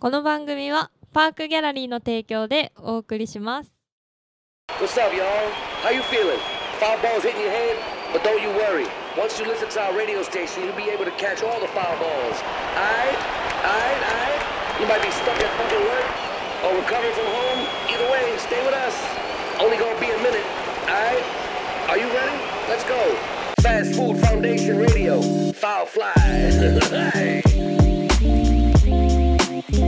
この番組はパークギャラリーの提供でお送りします What's up, y'all? How you feeling? Foul balls hitting your head? But don't you worry. Once you listen to our radio station, you'll be able to catch all the foul balls. Alright? Alright? Alright? You might be stuck at fucking work or recovering from home. Either way, stay with us. Only gonna be a minute. Alright? Are you ready? Let's go. Fast Food Foundation Radio. Foul fly. トン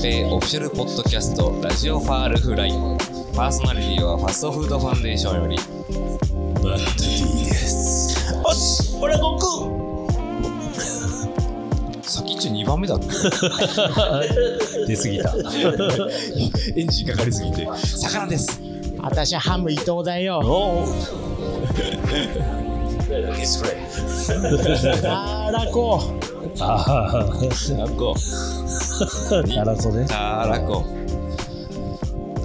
ペイオフィシャルポッドキャストラジオファールフライパーソナリティはファストフードファンデーションより。マット D です。おっす俺悟空さっき一応2番目だった。出過ぎた。エンジンかかりすぎて。魚です。私はハム伊藤だよ。デスプレイあらこ。あタラコあ、なるほどね。タラコ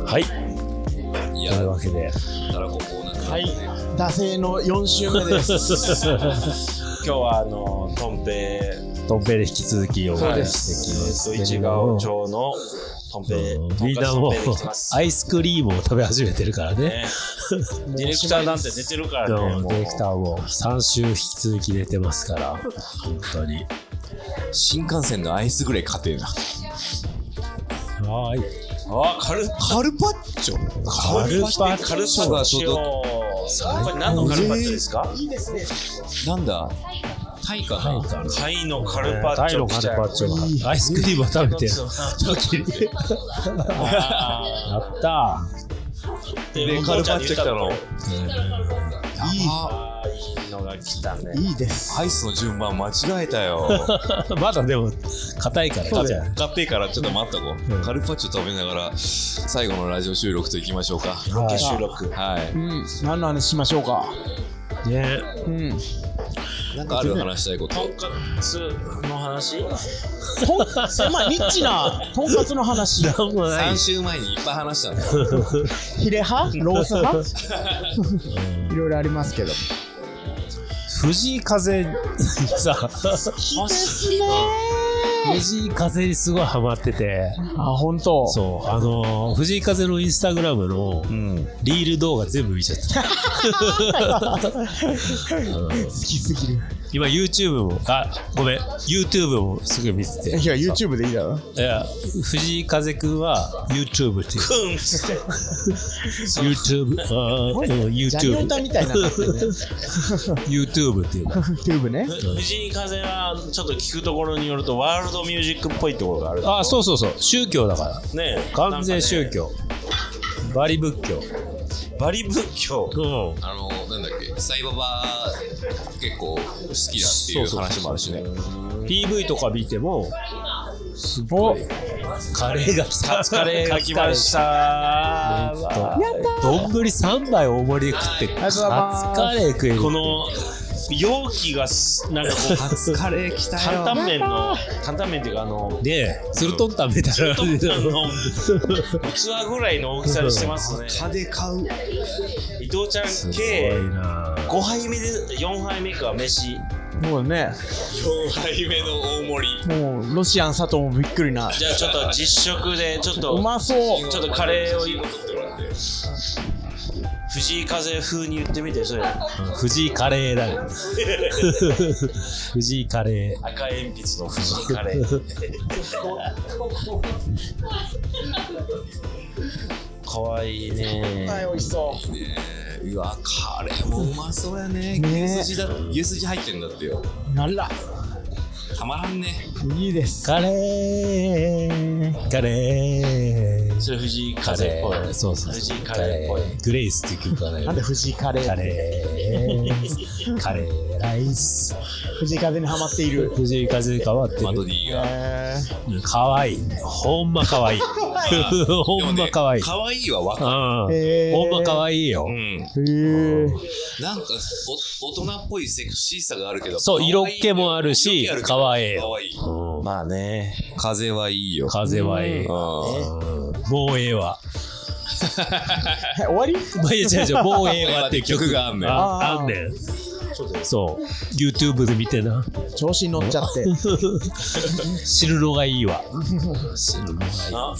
はい。いやというわけで、タラコこうなはい。惰性の4週目です。今日はあのトンペトンペイで引き続きおそうですきますけイ市町のトンペみんなもアイスクリームを食べ始めてるからね。ね。ディレクターなんて出てるからねディレクターも3週引き続き出てますから、本当に。新幹線のアイスぐらい勝てえな。はーい。あカルカルパッチョ。カルパッチョ。カルパッチョこれ何のカルパッチョですか？いいですね。なんだ？タイかな、タイのカルパッチョ。タイのカルパッチョがアイスクリームを食べてやったー。でカルパッチョ来たの。いい。のが来たね。いいです。アイスの順番間違えたよ。ー。まだでも、硬いから。いいからちょっと待っとこう、うん。カルパッチョ食べながら最後のラジオ収録といきましょうか。はい。収録。はい。うん。何の話しましょうか？ね。うん。なんかある話したいこととんかつの話？とん狭いニッチなとんかつの話。なんもない3。週前にいっぱい話したんだよヒレ派？ロース派？いろいろありますけど。藤井風にさ、いいですね。藤井風にすごいハマってて、あ、本当。そう、あのー、藤井風のインスタグラムのうんリール動画全部見ちゃった。好きすぎる。今 YouTube も、あ、ごめん、YouTube もすぐ見てて。いや、YouTube でいいだろ？いや、藤井風くんは YouTube っていう。うん YouTube、あーうんジャニオ YouTube、タみたいにな。YouTube っていうの。YouTube ね。藤井風はちょっと聞くところによるとワールドミュージックっぽいところがあるあ、そうそうそう、宗教だから。ねえ完全宗教。バリ仏教。バリ仏教うん。あのなんだっけサイババ結構好きだっていう話もあるしね PV とか見ても、すごい。カレーが来た。カツカレーが来ましたやった丼3杯大盛りで食って、カツカレー食える。この容器がすなんかこうカツカレー来た担々麺の担々麺っていうかあのねえ、ツルトンタンみたいな。トンタンの器ぐらいの大きさにしてますね。カで買う。伊藤ちゃんすごい計な。5杯目で4杯目か飯。もうね、4杯目の大盛り。もうロシアン佐藤もびっくりな。じゃあちょっと実食でちょっとうまそう。ちょっとカレーを藤井風風に言ってみてそれ 藤井カレーだね。藤井カレー。赤鉛筆の藤井カレーかわいいねはい、美味しそう。ねえうわカレーもうまそうやねね牛すじだ牛すじ入ってんだってよなら、たまらんねいいです。カレー。カレー。それ藤井カ風っぽいレー。そうそう。藤井カレーっぽいグレイスっていう曲がねなんで藤井カレーカレー。カレーライス。藤井風にハマっている。藤井風変わってマドる。D がえかわいい。ほんま かわいい。ほんまかわいい。かわいいはわかうん。へーほんまかわいいよなんかお大人っぽいセクシーさがあるけどそう色気もあるし色気可愛いかわいいうんまあね風はいいよ風はいい。うんうんもうええわ。え終わり？まあ、いや違う違う、もうええわっていう曲が曲があんねんああんねん。そう YouTube で見てな。調子に乗っちゃって。知るのがいいわ。あ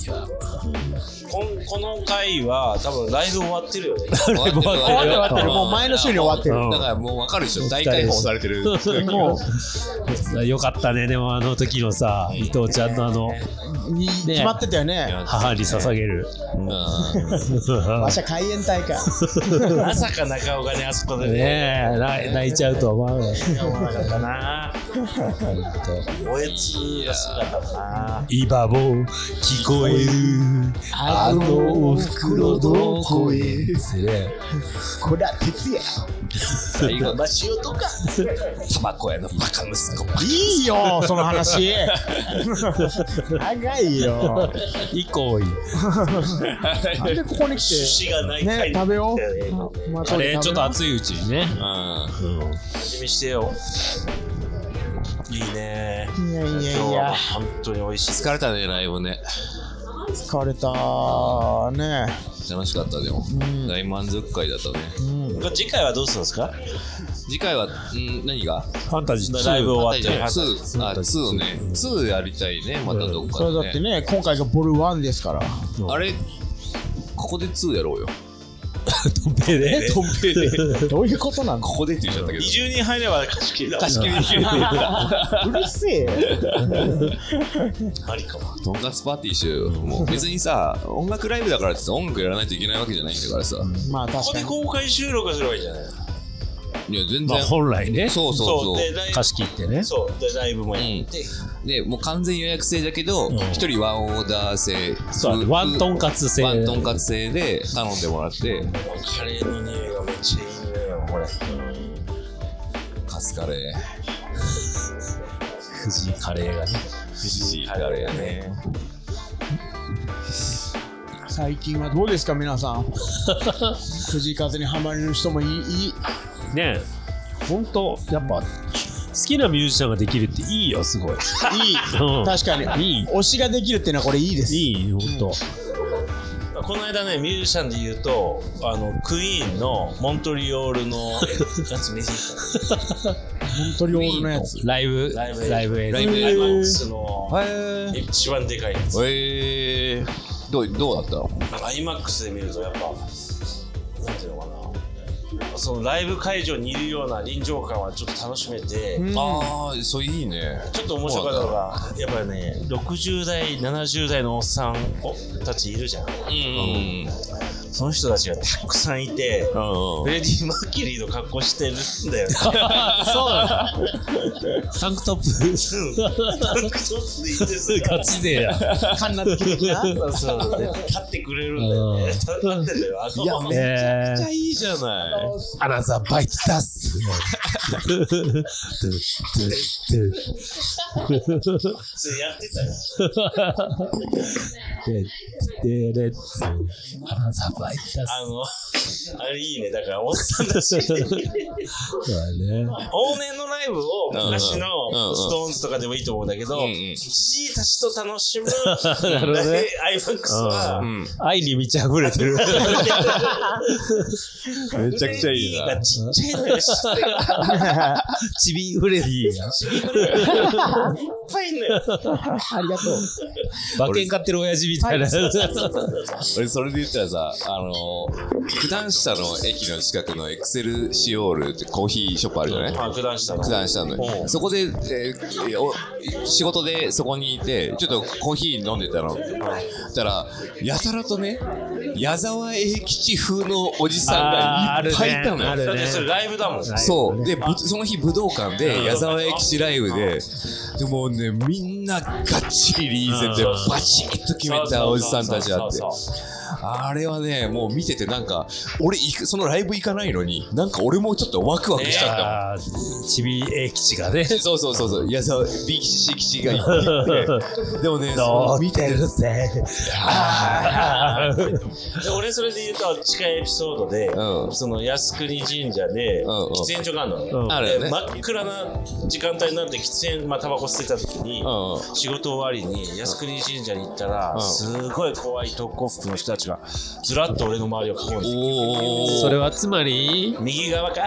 こんこの回は多分ライブ終わってるよね。終わってる。終わってる終わってる。もう前の週に終わってる。うん。だからもう分かるでしょ。大解放されてる。も よかったね。でもあの時のさ伊藤ちゃんのあのう、に決まってたよね。母に捧げる。わしゃ開演大会。まさか中岡にあそこでね。ねえ泣泣いちゃうとは思わない思わなかったな。おえつが姿だな。今も聞こえる。あのお袋の声ですねこれは鉄や。最後まあ塩とか。タバコ屋のバカ息子いいよ、その話。長いよ。以降なんでここに来趣旨がないて、ね回、食べよう。まああれちょっと熱いうちにねうん味見してよ。いいね。いやいやいや、本当に美味しい。疲れたねライブね。疲れたね。楽しかったでも。大満足会だったね。これ次回はどうするんですか？次回はん何が？ファンタジーライブ終わって。2あ2ね。2やりたいねまたどっかそれだってでねね、今回がボル1ですから。あれここで2やろうよトンペで。トンペで。どういうことなんだ？ここでって言っちゃったけど。20人入れば貸し切り。だ。貸し切り。できるうるせえ。よ。ありかも。とんかつパーティーしようよもう別にさ音楽ライブだからってさ音楽やらないといけないわけじゃないんだからさ。まあここで確かに。公開収録すればいいんじゃない。いや全まあ然本来ね。そうそうそう。でライブ貸し切ってね。そう。でライブもやって、でもう完全予約制だけど一、人ワンオーダー制そうワントンカツ制。ワントンカツ制で頼んでもらって。カレーの匂いがめっちゃいいねよこれ。カツカレー。藤井カレーがね。藤井カレーね。最近はどうですか、皆さん？藤井風にハマれる人もいい。い。いね本当やっぱ好きなミュージシャンができるっていいよすごい。いい。うん。確かに。いい。推しができるっていうのはこれいいです。いい本当この間ねミュージシャンで言うとあのクイーンのモントリオールのやつ見て本当にオールのやつ。ライブ。ライブライブ映像ライブアイマックスのへ一番でかいやつ。えー、どうどうだったの？アイマックスで見るとやっぱそのライブ会場にいるような臨場感はちょっと楽しめて、ああそれいいね。ちょっと面白かったのがやっぱりね60代70代のおっさんたちいるじゃんうんその人たちがたくさんいてうんうん。フレディ・マーキュリーの格好してるんだよね。そうなのタンクトップ。タンクトップでいてさガチ勢や。カンナ的な？そうそう。で立ってくれるんだよね。立ってんだよあのいやままえめっちゃいいじゃない。アナザーバイトダス。普通やってたよ。でででアナザーあのあれいいね。だからおっさんだし そうだね。往年のライブを昔のストーンズとかでもいいと思うんだけど、じじいたちと楽しむ なるほどね。アイマックスは、うん。愛に満ち溢れてる。めちゃくちゃいいな。ちっちゃいのよ知ってるチビフレディがいっぱいいんのよ。ありがとう。馬券買ってる親父みたいな。俺それで言ったらさあの九段下の駅の近くのエクセルシオールってコーヒーショップあるじゃない？あ九段下の。九段下の。う。んそこで、えーお仕事でそこにいてちょっとコーヒー飲んでたの。たらやたらとね矢沢永吉風のおじさんがいっぱいいたのよ、だってそれライブだもん。そう。で、ぶその日武道館で矢沢永吉ライブで、でもうね、みんながっちりリーゼントでバチッと決めたおじさんたちあって。あれはね、もう見ててなんか、俺行く、そのライブ行かないのに、なんか俺もちょっとワクワクしちゃったもん。あーチビ英吉がね。そうそうそうそう、矢沢 B 吉 C 吉がいて、でもね、どう見てる。ぜ。で俺それで言うと近いエピソードで、うん。その靖国神社でうんうん。喫煙所があるのね、うん。あるよね。で真っ暗な時間帯になって喫煙まあタバコ吸ってた時に、うん。うん。仕事終わりに靖国神社に行ったら、うん。すごい怖い特攻服の人たちが。がずらっと俺の周りを囲んでそれはつまり、右側か？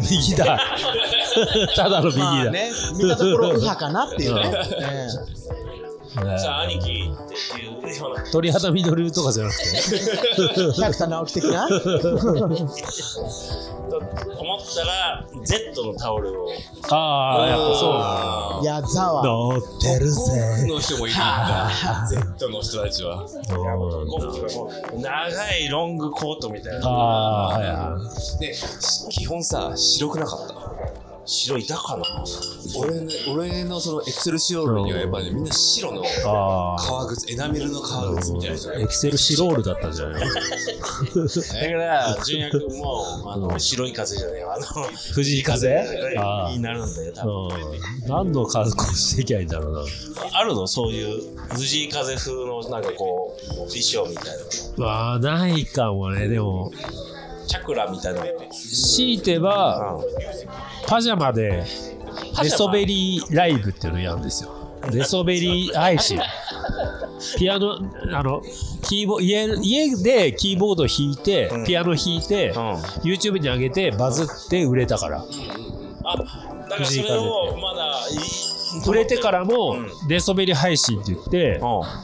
右だ。ただの右だ。まあね、見たところ右派かなっていうね。えさあ兄貴っていう鳥肌ミドルとかじゃなくて。え百田直樹的な？と思ったら Z のタオルを。ああ、やっぱそう。なん。だ。矢沢。乗ってるぜ。の人もいるんだ。Z の人たちは。長いロングコートみたいな。ああ、はいはで基本さ白くなかった？白いたかな俺ね俺のそのエクセルシオールにはやっぱねみんな白の。革靴エナメルの革靴みたいな人がいるエクセルシロールだったんじゃないだから純也君もあの白い風じゃねえわあの藤井風ああになるんだよ多分うん何の格好していきゃいいんだろうな。あるの？そういう藤井風風のなんかこう衣装みたいなまあ、ないかもね。でも、チャクラみたいな強いては、パジャマで、寝そべりライブっていうのをやるんですよ。寝そべり配信。ピアノ、あの、キーボ家家でキーボード弾いて、ピアノ弾いて、YouTube に上げてバズって売れたから。あだからそれをまだ売れてからも寝そべり配信って言って、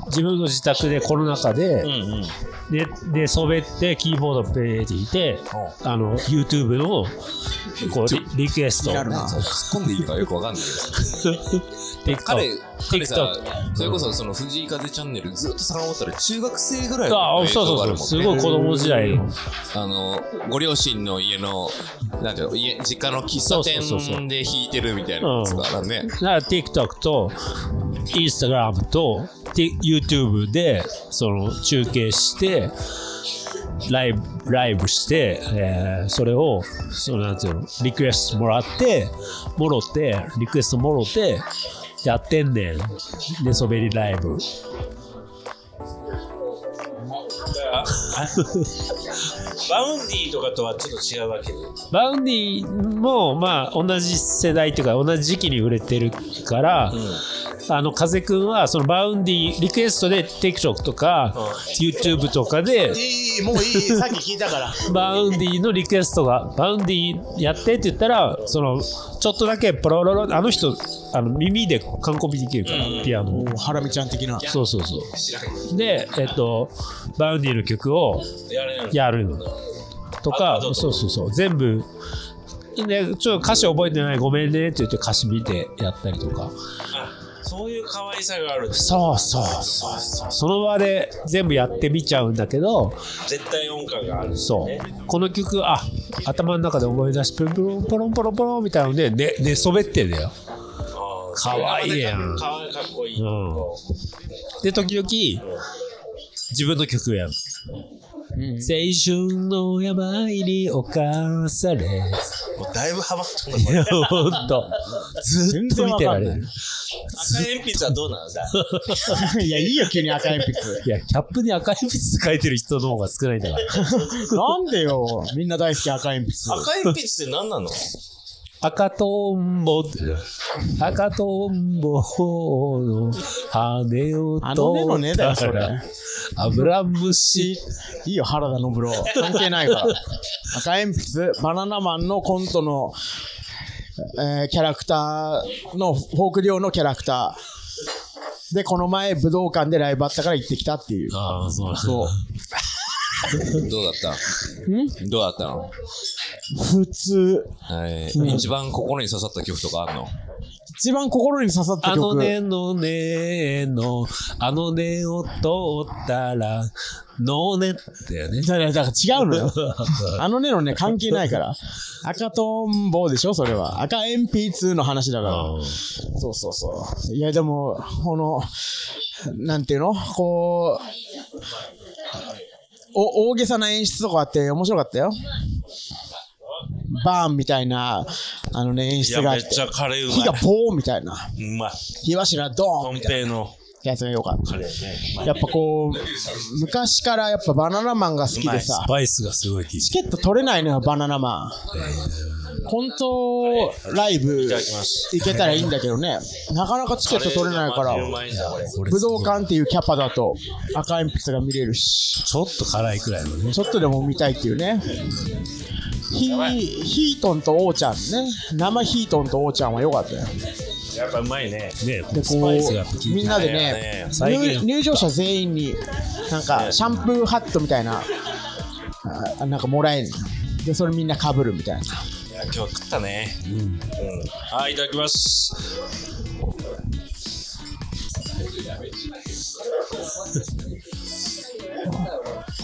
自分の自宅でコロナ禍で、うんうん。で、で、そべって、キーボードペーって弾いて、あの、YouTube の、こう、リリクエスト。突っ込んでいいのかよくわかんないけど彼彼さそれこそその藤井風チャンネルずっと遡ったら中学生ぐらいのあ、そうそうそう。すごい子供時代の。あのご両親の家のなんていうの家実家の喫茶店で弾いてるみたいなやつからね。だから TikTok と Instagram と YouTube でその中継してライブライブして、えーそれをそのなんていうのリクエストもらってもろってリクエストもろってやってんねん。寝そべりライブ。 Vaundyとかとはちょっと違うわけでVaundyもまあ同じ世代っていうか同じ時期に売れてるから、あの風くんはその Vaundyリクエストで TikTok とか、YouTube とかでいい、もういい、さっき聞いたから。 Vaundyのリクエストが Vaundyやってって言ったらそのちょっとだけポロロロあの人あの耳で完コピできるから、ピアノ。おハラミちゃん的な。そうそうそう。でえっとVaundyの曲をやれるの。とかそうそうそう。全部でちょっと歌詞覚えてないごめんねって言って歌詞見てやったりとか。あそういう可愛さがあるそうそうそうそう。その場で全部やってみちゃうんだけど絶対音感があるそう。この曲あ頭の中で思い出しプロンプロンポロンポロンポロンみたいなので寝寝そべってんだよ。かわいいやん。かわいいかっこいい、う。ん。で時々自分の曲やる青春の病に侵され。もうだいぶハマったいやほんと。ずっと見てられる。赤鉛筆はどうなんだ？いや、いいよ、急に赤鉛筆。いやキャップに赤鉛筆書いてる人の方が少ないんだから。なんでよ、みんな大好き赤鉛筆。赤鉛筆って何なの？赤とんぼ赤とんぼの羽をあのねのねだよ、そ取ったられ。アブラムシいいよ、原田信郎。関係ないから。赤鉛筆、バナナマンのコントの、えーキャラクターの、フォークデュオのキャラクター。で、この前、武道館でライブあったから行ってきたっていう。ああそうそう。どうだった？どうだったの？普通。はい一番心に刺さった曲とかあんの？一番心に刺さったあの曲。ねのねの、あのねを通ったら、のねだよね。だから、だから違うのよ。あのねのね、関係ないから。赤とんぼでしょ、それは。赤鉛筆の話だから。そうそうそう。いや、でも、この、なんていうの？こう、お、大げさな演出とかあって面白かったよ。バーンみたいな、あのね、演出があっ。めってちゃカレーうまい火がボーンみたいな。うまい火柱ドーコンンみたいなやつがよかった。やっぱこう、昔からやっぱバナナマンが好きでさス、パイスがすごいチケット取れないのよ、バナナマン。コントライブ行けたらいいんだけどね。なかなかチケット取れないから武道館っていうキャパだと赤鉛筆が見れるし、ちょっと辛いくらいのね。ちょっとでも見たいっていうね。ヒートンとオーちゃんね。生ヒートンとオーちゃんは良かったよ。やっぱうまいねでね、スこうみんなでねね入入場者全員になんかシャンプーハットみたいなあなんかもらえるのでそれみんなかぶるみたいないや今日食ったね。うん、はいいただきます。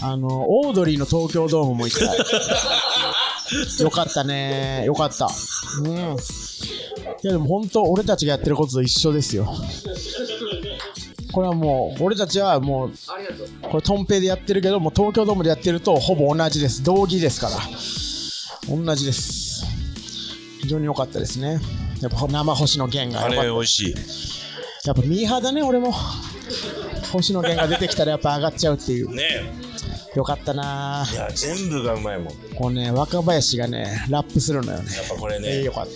あのオードリーの東京ドームも行きた。い よかったね。よかった。うん。いやでも本当俺たちがやってることと一緒ですよ。これはもう俺たちはもうこれトンペイでやってるけどもう東京ドームでやってるとほぼ同じです。同義ですから。同じです非常に良かったですね。やっぱ生星野源があ良かったれ美味しい。やっぱミーハーだね俺も星野源が出てきたらやっぱ上がっちゃうっていう。ねよかったな。ぁいや全部がうまいもん。やっこうね若林がねラップするのよね。ぱこれえー、ねよかった。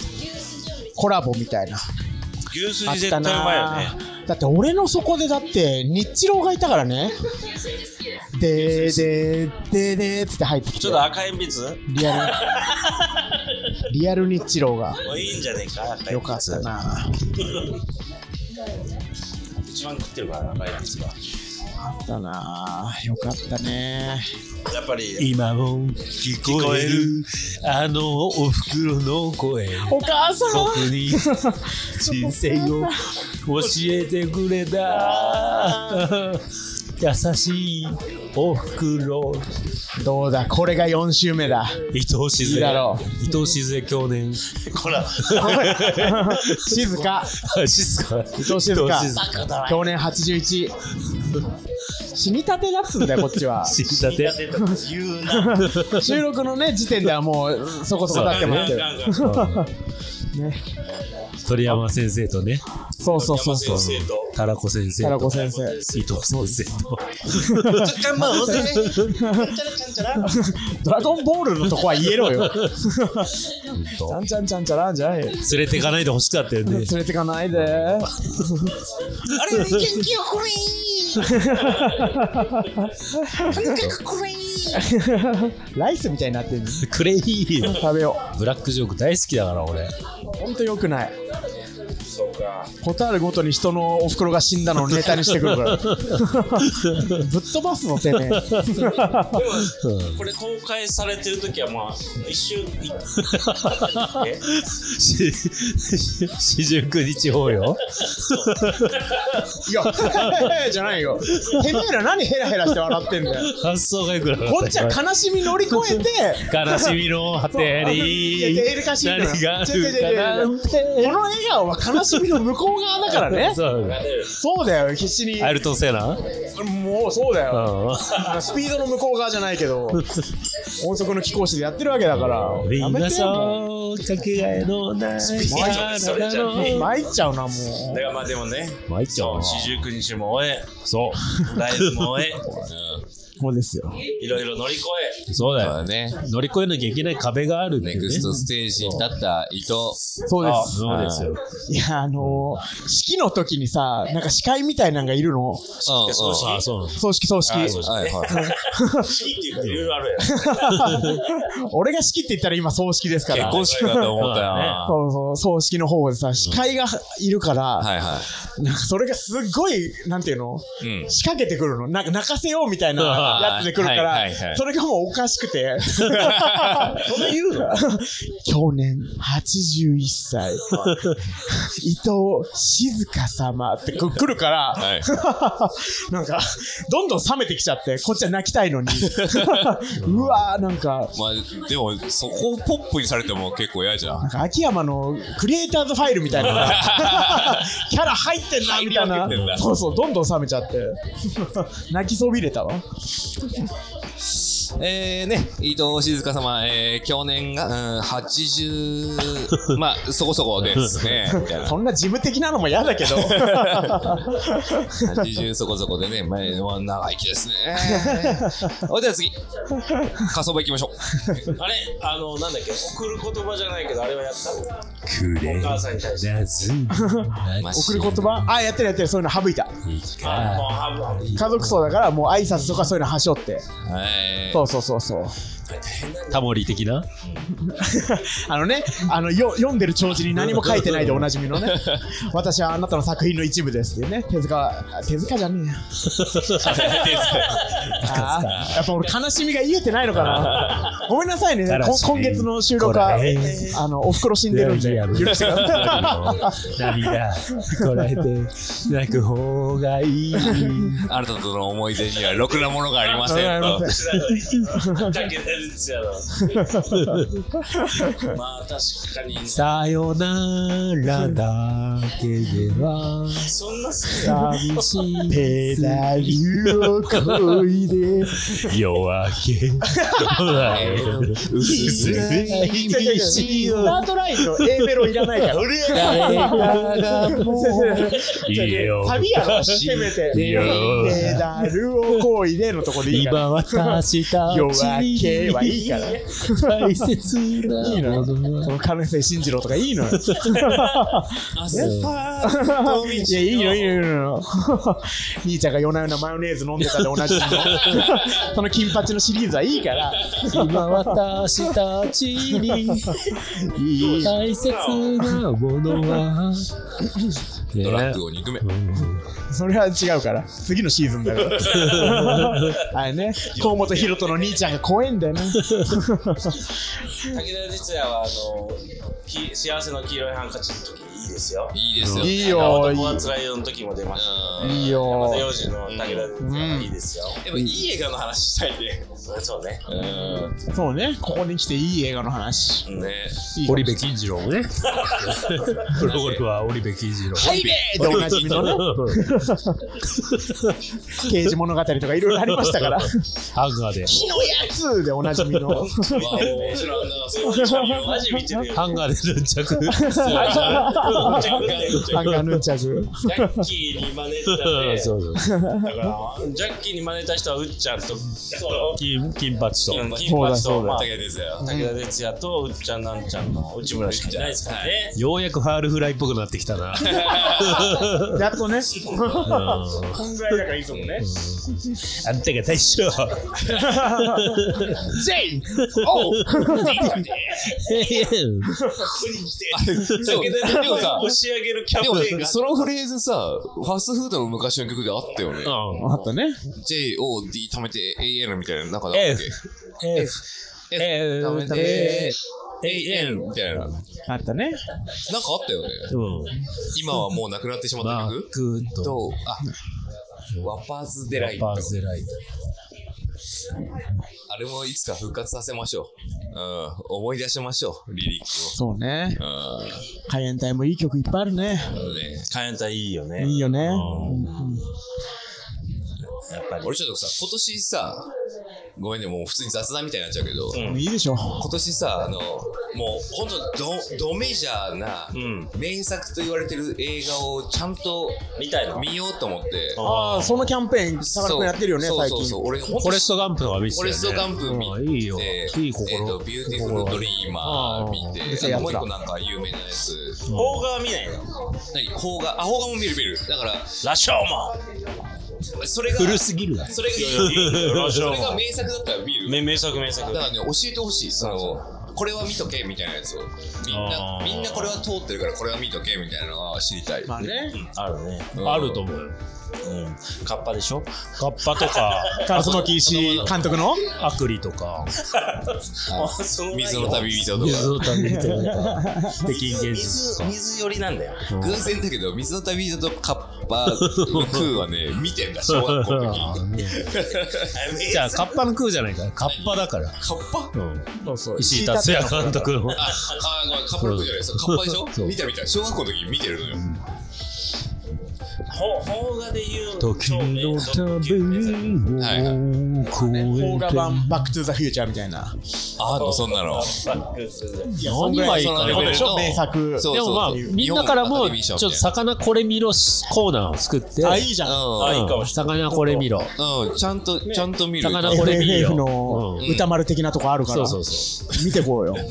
コラボみたいな。牛すじ絶対うまいよなねだって俺の底でだって日郎がいたからね。でーでーでーでーっつって入ってきて。ちょっと赤鉛筆？リアルリアル日郎がもういいんじゃねえかよかったな。一番食ってるからな赤鉛筆が。あったな。よかったね。やっぱり今も聞こえるあのおふくろの声。お母さ僕に 人生を教えてくれた優しいおふくろ。んどうだ？これが4週目だ。伊藤静いいだろ江伊藤静江去年ほら。静か。静か。伊藤静香去年81死にたてだっつうんだよこっちは。死にたて。言うな。収録のね時点ではもうそこそこ経ってますけど。ね鳥山先生とね。そうそうそうそう。先生と。タラコ先生。タラコ先生伊藤先生とドラゴンボールのとこは言えろよちゃんちゃんちゃんちゃらんじゃないよ連れてかないでほしかったよね連れてかないであれ元気よこれ ライスみたいになってるクレイ食べよブラックジョーク大好きだから俺。うほんとよくないそうか。ことあるごとに人のお袋が死んだのをネタにしてくるから。ぶっ飛ばすのてねこれ公開されてる時はまあ一瞬四十九日法よ。いやじゃないよ。てめえら何ヘラヘラして笑ってんだよ。発想がよくなかった。こっちは悲しみ乗り越えて。悲しみの果てに。何があるかなこの笑顔は悲しみの向こう側だからね。そ うそうだよ必死に。アイルトンセナもうそうだよ。うスピードの向こう側じゃないけど 音速の貴公子でやってるわけだから。んみんなやめてよ。かけがえのないピード参っちゃうなもだからまあでもね。参っちゃうな。四十九日も終え。そう。ライブも終え うそうですよ。いろいろ乗り越そうだよ。そうだね。乗り越えなきゃいけない壁があるんだよね。ネクストステージに立った伊藤。そうであすそうですよ。いやあのー式の時にさなんか司会みたいなのがいるの？うんう。ん葬式。あそう。なの葬式葬式式っていうかいろいろあるやん。俺が式って言ったら今葬式ですから。結婚式かと思ったよ。な。そうそう葬式の方でさ司会がいるから、はいはなんかそれがすっごいなんていうの？い。うん。仕掛けてくるの。なんか泣かせようみたいなやつで来るから、はいはいはい。それがもうおかしくて。そんな言うの？去年81歳、伊藤静香様ってこ来るから、はい。なんか、どんどん冷めてきちゃって、こっちは泣きたいのに。うわーなんか、まあ、でも、そこをポップにされても結構嫌じゃん。なんか秋山のクリエイターズファイルみたいなキャラ入ってんなみたいな。そうそうどんどん冷めちゃって。泣きそびれたわ谢谢えー、ね、伊藤静香様、えー、去年が、うん、80、まあ、そこそこですね。そんな事務的なのも嫌だけど。80そこそこでね、前は長生きですね。おいでは次、火葬場行きましょう。あれあの、なんだっけ送る言葉じゃないけど、あれはやったくれお母さんに対して。送る言葉？あ、やってるやってる。そういうの省いた。あもうハブハブ家族葬だからもう挨拶とかそういうの端折って。はいそうそうそうそう。タモリ的な？あのね、あのよ読んでる帳尻に何も書いてないでおなじみのね、私はあなたの作品の一部ですっていうね、手塚、あ手塚じゃねえや。やっぱ俺悲しみが癒えてないのかな。ごめんなさいね、こ今月の収録はあの、お袋死んでるんで、許してください。涙。こらえて泣く方がいい。あなたとの思い出にはろくなものがありませんと。武田鉄矢だ。まあ確かに、さよならだけではそんなす寂しいペダルをこいで。夜明け薄暗いスタートラインの A メロいらないから。誰かがもう旅やろ、せめて。ペダルをこいでのとこでいいから。今私た夜ち明けはいいから。大切ないいの？その金瀬慎次郎とかいいのよ。いや、いいの、いいの、いいの。兄ちゃんが夜な夜なマヨネーズ飲んでたでおなじみの。その金八のシリーズはいいから。今私たちに。大切なものはドラッグを憎め。それは違うから。次のシーズンだから。あれね、河本大翔の兄ちゃんが怖いんだよね。武田鉄矢は、あの、き幸せの黄色いハンカチの時にいいですよ。いいですよ。いいよ、男は辛いよの時も出ました。うんいい山田よ。洋次の武田鉄矢はいいですよ。でもいい映画の話したいね。そうね。うん。そうね、ここに来ていい映画の話。ねいい織部金次郎もねプロゴルファー織部金次郎はいべーでおなじみのね、刑事物語とかいろいろありましたから。ハンガーで火のやつでおなじみの。ハンガーで ヌンガーヌンチャク。ジャッキーに真似たね。そうそうだから、ジャッキーに真似た人はうっちゃんと、金金八と金金八と、まあ、武田ですよ。武田鉄矢とうっちゃんなんちゃんの内村しかいないですからね。ようやくファールフライっぽくなってきたな。やっとね、こんぐらいだからいいぞもんね。あんたが大将。J! O! そう、でも さ、押し上げるキャンでペーンが。もそのフレーズさ、ファストフードの昔の曲であったよね。あったね。J, O, D 貯めて A, N みたいな、なんかだっけ？F F F 貯めて A, N みたいな。なんかあったね。あったよね。うん今はもうなくなってしまった曲？クとと、あ、ワパーズデライト。パーゼライトあれもいつか復活させましょう。うん。思い出しましょう、リリッそうね。クを。海援隊もいい曲いっぱいあるね。うん。ねカエンタいいよね。いいよね。やっぱり。俺ちょっとさ、今年さ、ごめんね、もう普通に雑談みたいになっちゃうけど、うんいいでしょ。今年さ、あの、もう本当ドドメジャーなうん。名作と言われてる映画をちゃんとみたいな。見ようと思って。ああ、そのキャンペーン、坂田君やってるよね、最近。そうそうそう。俺、フォレストガンプとか見てたよねフォレストガンプ見て、うんいいよいいえっ心と、ビューティフルドリーマー見うんて、せやつだあともう一個なんか有名なやつ。邦画は見ないの？何？邦画？あ、邦画も見る見る。だから、ラショーマそれが、古すぎるなそれが、名作だったら見る。ン。名作名作だ。からね、教えてほしい。その、これは見とけみたいなやつを。みんなみんなこれは通ってるからこれは見とけみたいなのは知りたい。まあね。あるね。うんあると思うようん。カッパでしょ？カッパとか 烏木石監督の？アクリとか 水の旅人と水か。の旅人とか 北京現実水、とか水寄りなんだよ。偶然だけど、水の旅人とカッパの空はね、見てんだ、小学校の時。じゃあカッパの空じゃないからカッパだから。カッパ？うん。そうそう。石井達也監督の。あ、カッパの空じゃないですよ。カッパでしょ？見た見た。小学校の時見てるのよ。ほ邦画で言う時の旅を邦画版バックトゥザフューチャーみたいな。あんのそんなの何がいいかなそのレベルの名作。でもまあみんなからもちょっと魚これ見ろコーナーを作ってあ、いいじゃん。あいいかもしれない魚これ見ろうん、ちゃんと、ちゃんと見る。魚これ見よ FF のうん歌丸的なとこあるからそう。そうそう見てこうよ。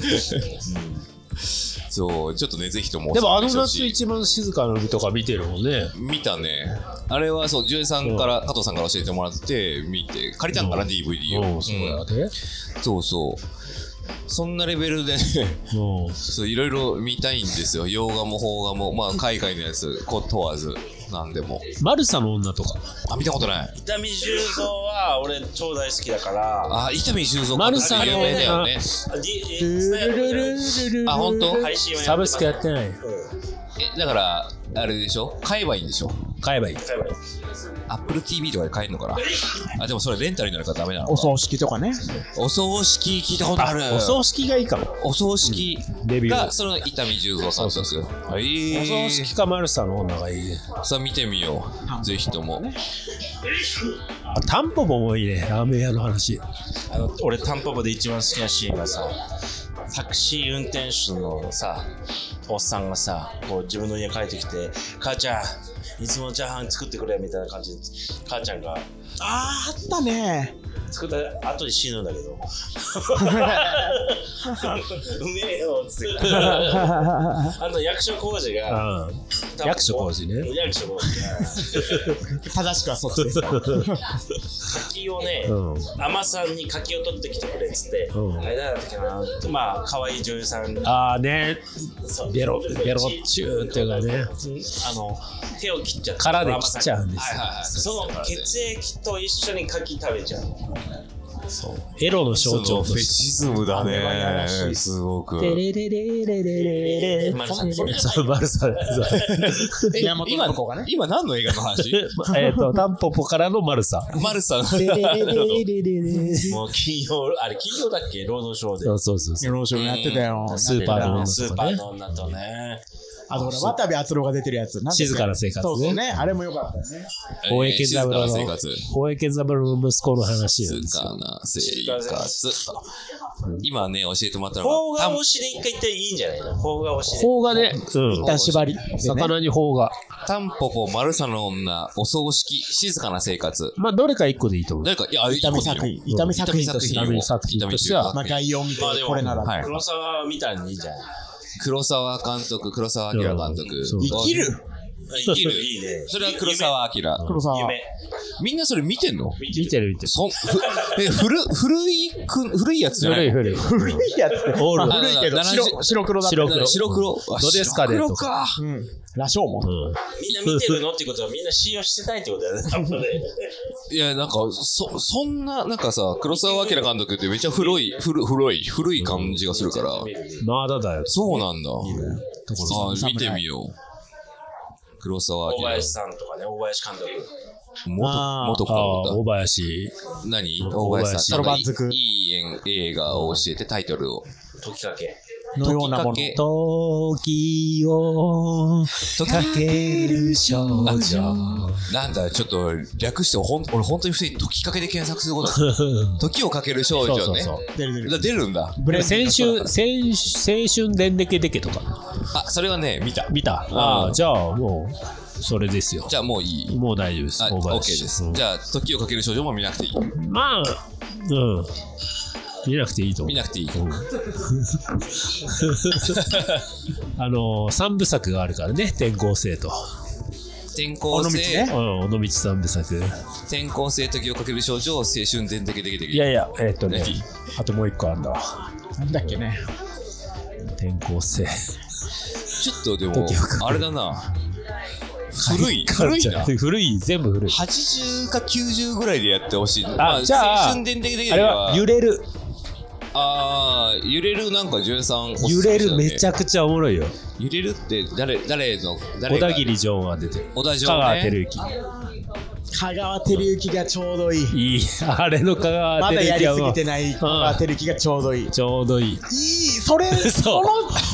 そう、ちょっとね、ぜひとも。でもあの夏一番静かな海とか見てるもんね見たね。あれはそう、ジュエさんから、加藤さんから教えてもらって、見て、借りたんかな、DVD を。うんそうそうそう。そんなレベルでね、うん そういろいろ見たいんですよ。洋画も邦画も、まあ、海外のやつ、こう問わず、なんでも。マルサの女とか。あ、見たことない。伊丹十三は俺超大好きだから。あ、伊丹十三マルサの有名だよね。ああ、本当？配信をやってサブスクやってない。え、だから、あれでしょ？買えばいいんでしょ？買えばいいアップル TV とかで買えるのかな？あ、でもそれレンタルになるからダメなのお葬式とかね。お葬式聞いたことある。お葬式がいいかもお葬式レビューが、その伊丹十三さんです。はい。お葬式かマルサの女がいいねさあ見てみよう。ぜひとも。あタンポポもいいねラーメン屋の話あの俺タンポポで一番好きなシーンがさタクシー運転手のさおっさんがさこう自分の家帰ってきて「母ちゃんいつもチャーハン作ってくれ」みたいな感じで母ちゃんが。あー、あったね。作った後に死ぬんだけど。うめえよっつって。あの役所工事が。うん。役所工事ね。役所工事が。正しくはそっちです。柿をね、うん。甘さんに柿を取ってきてくれっつって、うん。あれだったっけなまあ可愛い女優さん。ああね。ベロベロッチューっていうかね。あの手を切っちゃって殻で切っちゃうんですよ。はいはいはい。その血液と一緒に柿食べちゃうエロの象徴フェとしてチズムだね。いすごく。レレレレレレレマルサンそうマルサそうえ宮本信子がね今何の映画の話？えっとタンポポからのマルサマルさん。レレレレレレレもう金曜あれ金曜だっけ労働省でそうそうそうそうよろしくやってたよ。スーパーの女スーパーの女とねあとほら、渡部篤郎が出てるやつ。静かな生活ねそうそうね。あれもよかったよね。大江健三郎の。大江健三郎の息子の話なん静ですよかな生活。今ね、教えてもらったのが、邦画推しで一回行っていいんじゃないの？邦画推しで邦画ね、縛り。魚に邦画。タンポポ、マルサの女、お葬式、静かな生活。まあ、どれか一個でいいと思う。誰か、いや、痛み作品。痛み作品として。痛み作品としてはまあ概要を見てまあで、もこれなら。はい黒沢みたいにいいんじゃない黒沢監督、黒沢明監督。生きる生きる。いいねそれは黒沢明。黒沢。夢みんなそれ見てんの？見てる見てる。そん、ふ え、古、古いく、古いやつじゃない？古い古い。古いやつ。オール古いけど、70白白黒だった。白黒白黒。あどうですかね？白黒とかか。うん。羅生門。うん。みんな見てるのってことはみんな信用してないってことだよね 多分ねいや、なんか、そ、そんな、なんかさ、黒沢明監督ってめっちゃ古い、古、古い、古い感じがするから。まだだよ。そうなんだ。あ見てみよう。黒沢明。大林さんとかね大林監督元、元か大林。何？大大林さん。いい映画を教えてタイトルを。時かけのようなもの。時かけ時をかける少女。なんだ、ちょっと略して、ほん、俺本当に普通に時かけで検索すること。時をかける少女ね。そうそうそう出る出るだ出るんだ。ブレン先週、先青春でんでけでけとか。あ、それはね、見た。見たうんああ、じゃあもう、それですよ。じゃあもういい。もう大丈夫です。あ、大 OK 林です。うんじゃあ、時をかける少女も見なくていい。まあ、うん。見なくていいと思う。見なくていい。あの、三部作があるからね、転校生と。転校生、うん、尾道三部作。転校生時をかける少女、青春全的的的。いやいや、えっとね何、あともう一個あんだわ。なんだっけね。転校生。ちょっとでもあれだな。古 い、古いな。古い、全部古い。80か90ぐらいでやってほしい。あじゃあ青春伝的的あれは揺れる。あー揺れるなんか13揺れるめちゃゃくちゃおもろいよ。揺れるって誰誰の誰が？小田切城が出てる。小田城香川照。香川照之がちょうどいい。いい。あれの香川まだやりすぎてい。ない香川照之がちょうどいい。ちょうどいい。いい、それ、そうその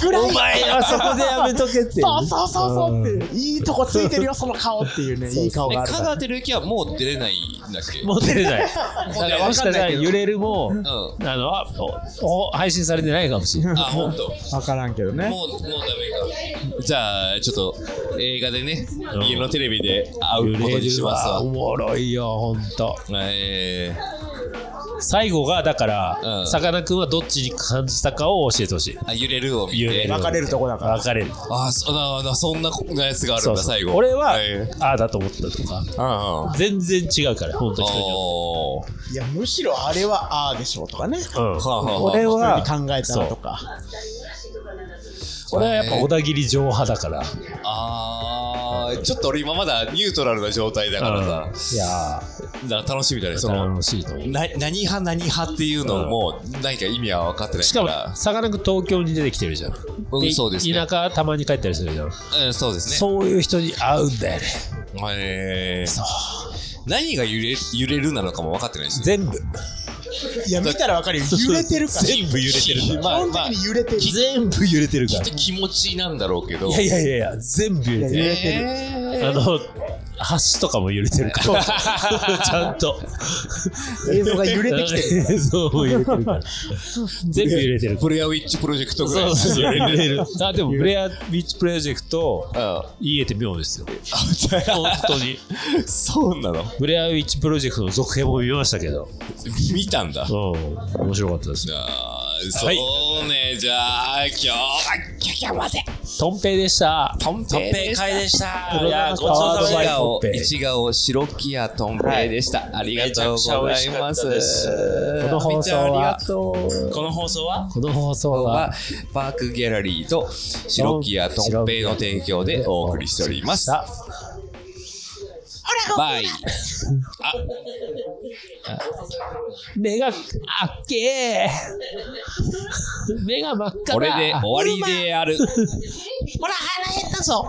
ぐらい。お前はそこでやめとけって。そうそうそうそうっていう。いいとこついてるよ、その顔っていうね。いい顔えがあるから。香川照之はもう出れないんだっけもう出れない。もう出れないもしかしたら揺れるも、うん。あの、あおお配信されてないかもしれない。あ、ほんと。わからんけどね。もう、もうダメか。じゃあ、ちょっと、映画でね、家のテレビで会うことにしますわお。もろいよ、ほんと。最後が、だから、さかなクンはどっちに感じたかを教えてほしい。あ、揺れるを見て。揺れる分かれるとこだから。分かれる。あ、そななそんなやつがあるんだ、最後。俺は、ああだと思ったとか、全然違うから、ほんと人によおーいや、むしろあれはああでしょうとかね。って。うんはあはあはあ俺は、考えたらとか。俺はやっぱ小田切城派だから。あー、ちょっと俺今まだニュートラルな状態だからさ、いやだから楽しみだね、ー、その、楽しいと思う。な何派何派っていうのも、何か意味は分かってないしかもさかなクン東京に出てきてるじゃん。うんそうですね田舎たまに帰ったりするじゃん。うん、そうですね。そういう人に会うんだよね。えーそう。何が揺れ揺れるなのかも分かってないですね。全部。いや、見たらわかるよ。揺れてるから。全部揺れてるから。まあ基本的に揺れてる。全部揺れてるから。気持ちなんだろうけど。いやいやいやいや、全部揺れてる。揺れてる。あの、橋とかも揺れてるから。ちゃんと。映像が揺れてきてる。映像も揺れてるから。全部揺れてる。プレアウィッチプロジェクトぐらい。そうそう、揺揺れてる。あ、でも、ブレアビーチプロジェクト、言えて妙ですよ。本当に。そうなの？ブレアウィッチプロジェクトの続編も見ましたけど。見たんだ。うん。面白かったですね。そうね、じゃあ、今日は、今日まで。トンペイでした。トンペイ会でした。いやごちそうさまでした一顔トンペイ一顔白木屋トンペイでした。ありがとうございます。この放送はありがとう。この放送は？この放送は？は、パークギャラリーと白木屋トンペイの提供でお送りしております。さバイ。目があっけー目が真っ赤だ。これで終わりである。ほら腹減ったぞ